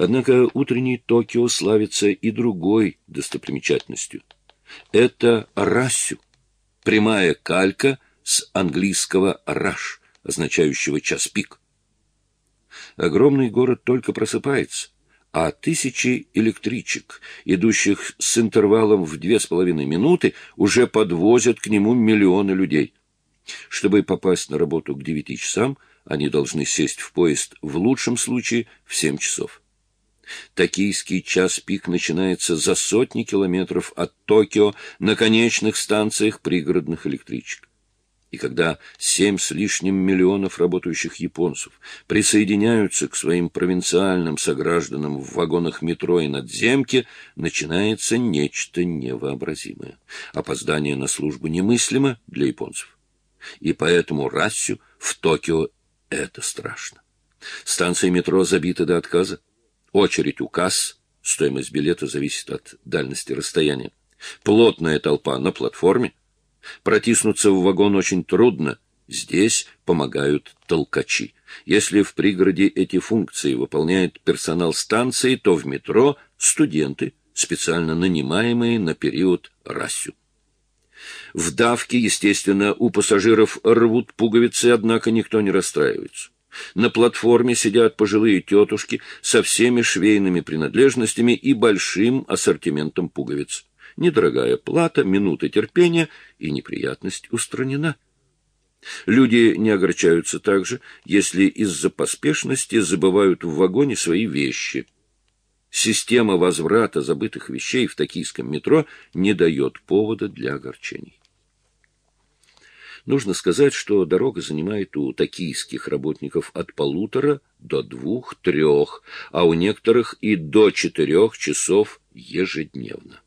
Однако утренний Токио славится и другой достопримечательностью. Это Рассю, прямая калька с английского «раш», означающего «час пик». Огромный город только просыпается, а тысячи электричек, идущих с интервалом в две с половиной минуты, уже подвозят к нему миллионы людей. Чтобы попасть на работу к девяти часам, они должны сесть в поезд в лучшем случае в семь часов. Токийский час пик начинается за сотни километров от Токио на конечных станциях пригородных электричек. И когда семь с лишним миллионов работающих японцев присоединяются к своим провинциальным согражданам в вагонах метро и надземки, начинается нечто невообразимое. Опоздание на службу немыслимо для японцев. И поэтому Рассю в Токио это страшно. Станции метро забиты до отказа. Очередь у касс, стоимость билета зависит от дальности расстояния. Плотная толпа на платформе. Протиснуться в вагон очень трудно. Здесь помогают толкачи. Если в пригороде эти функции выполняет персонал станции, то в метро — студенты, специально нанимаемые на период рассю. В давке, естественно, у пассажиров рвут пуговицы, однако никто не расстраивается. На платформе сидят пожилые тетушки со всеми швейными принадлежностями и большим ассортиментом пуговиц. Недорогая плата, минута терпения, и неприятность устранена. Люди не огорчаются также, если из-за поспешности забывают в вагоне свои вещи. Система возврата забытых вещей в токийском метро не дает повода для огорчений. Нужно сказать, что дорога занимает у токийских работников от полутора до двух-трех, а у некоторых и до четырех часов ежедневно.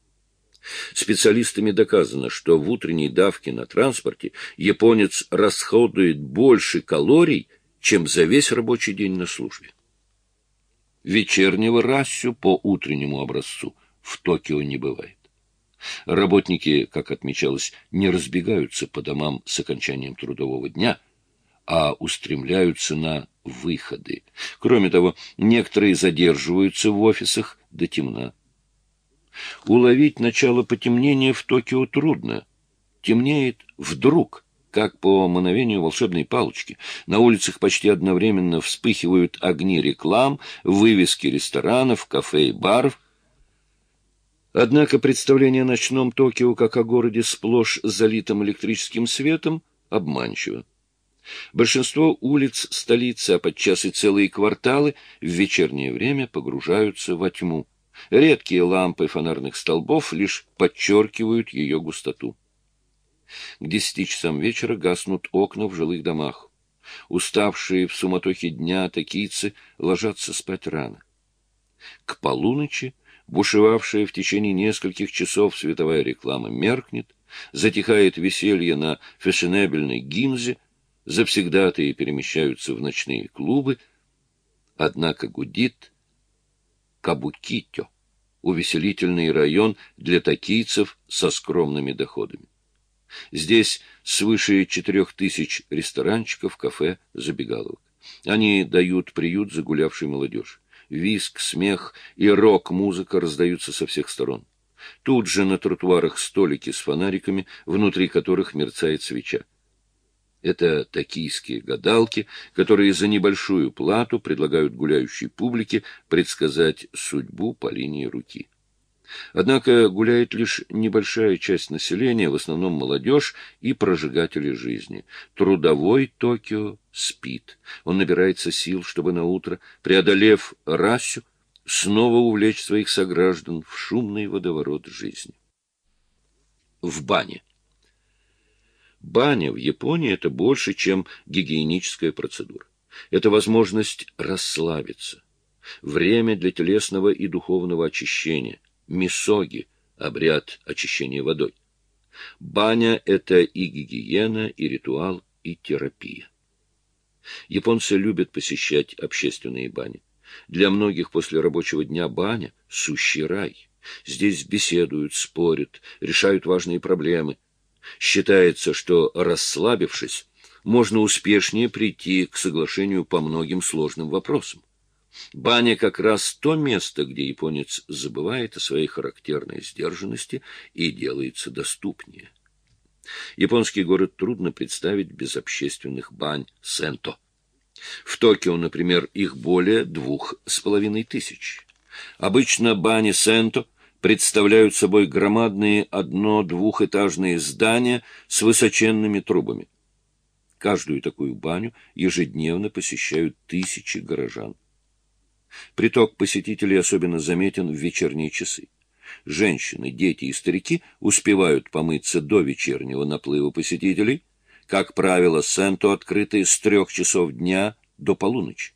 Специалистами доказано, что в утренней давке на транспорте японец расходует больше калорий, чем за весь рабочий день на службе. Вечернего рассю по утреннему образцу в Токио не бывает. Работники, как отмечалось, не разбегаются по домам с окончанием трудового дня, а устремляются на выходы. Кроме того, некоторые задерживаются в офисах до темна. Уловить начало потемнения в Токио трудно. Темнеет вдруг, как по мановению волшебной палочки. На улицах почти одновременно вспыхивают огни реклам, вывески ресторанов, кафе и баров. Однако представление о ночном Токио как о городе сплошь залитом электрическим светом обманчиво. Большинство улиц столицы, а подчас и целые кварталы, в вечернее время погружаются во тьму. Редкие лампы фонарных столбов лишь подчеркивают ее густоту. К десяти часам вечера гаснут окна в жилых домах. Уставшие в суматохе дня токийцы ложатся спать рано. К полуночи бушевавшая в течение нескольких часов световая реклама меркнет, затихает веселье на фешенебельной гинзе, завсегдатые перемещаются в ночные клубы, однако гудит Кабукитё, увеселительный район для токийцев со скромными доходами. Здесь свыше четырех тысяч ресторанчиков, кафе, забегаловок. Они дают приют загулявшей молодежи. Виск, смех и рок-музыка раздаются со всех сторон. Тут же на тротуарах столики с фонариками, внутри которых мерцает свеча. Это токийские гадалки, которые за небольшую плату предлагают гуляющей публике предсказать судьбу по линии руки. Однако гуляет лишь небольшая часть населения, в основном молодежь и прожигатели жизни. Трудовой Токио спит. Он набирается сил, чтобы на утро, преодолев расю, снова увлечь своих сограждан в шумный водоворот жизни. В бане. Баня в Японии – это больше, чем гигиеническая процедура. Это возможность расслабиться, время для телесного и духовного очищения – мисоги, обряд очищения водой. Баня — это и гигиена, и ритуал, и терапия. Японцы любят посещать общественные бани. Для многих после рабочего дня баня — сущий рай. Здесь беседуют, спорят, решают важные проблемы. Считается, что, расслабившись, можно успешнее прийти к соглашению по многим сложным вопросам. Баня как раз то место, где японец забывает о своей характерной сдержанности и делается доступнее. Японский город трудно представить без общественных бань Сенто. В Токио, например, их более двух с половиной тысяч. Обычно бани Сенто представляют собой громадные одно-двухэтажные здания с высоченными трубами. Каждую такую баню ежедневно посещают тысячи горожан. Приток посетителей особенно заметен в вечерние часы. Женщины, дети и старики успевают помыться до вечернего наплыва посетителей. Как правило, Сенто открыты с трех часов дня до полуночи.